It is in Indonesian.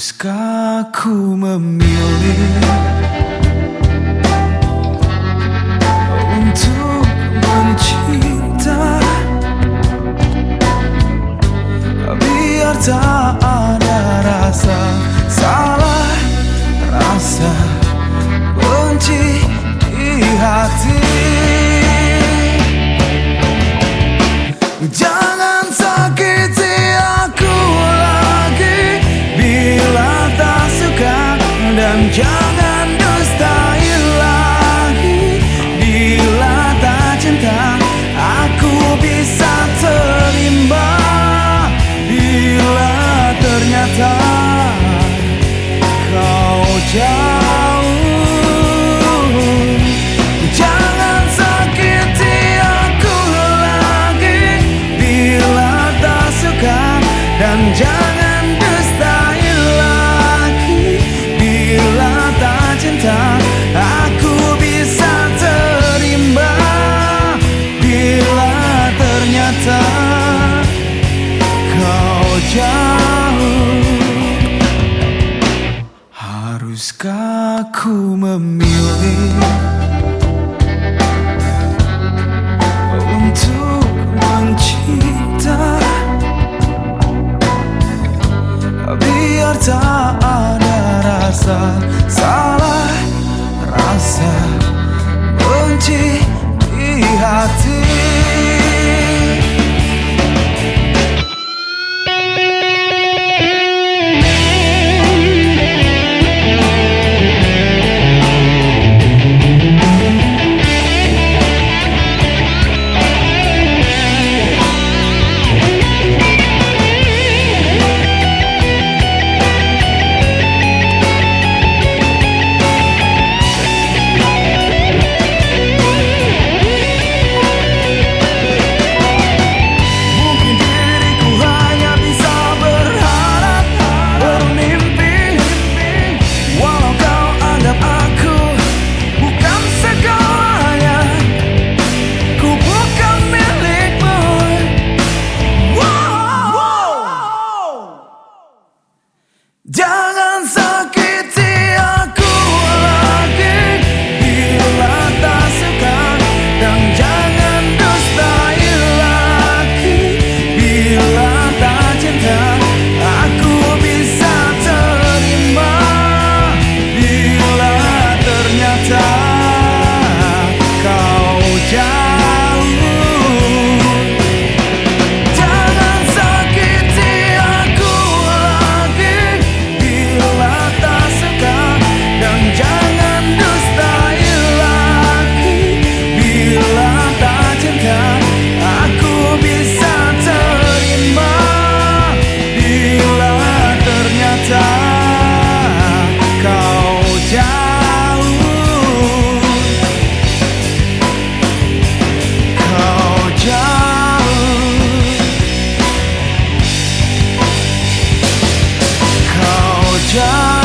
Haruskah ku memilih Untuk mencinta? Biar tak ada rasa salah Rasa benci di hati. Jangan 他好假。Aku memilih Untuk mencinta Biar tak ada rasa salah Rasa benci di hati. 这。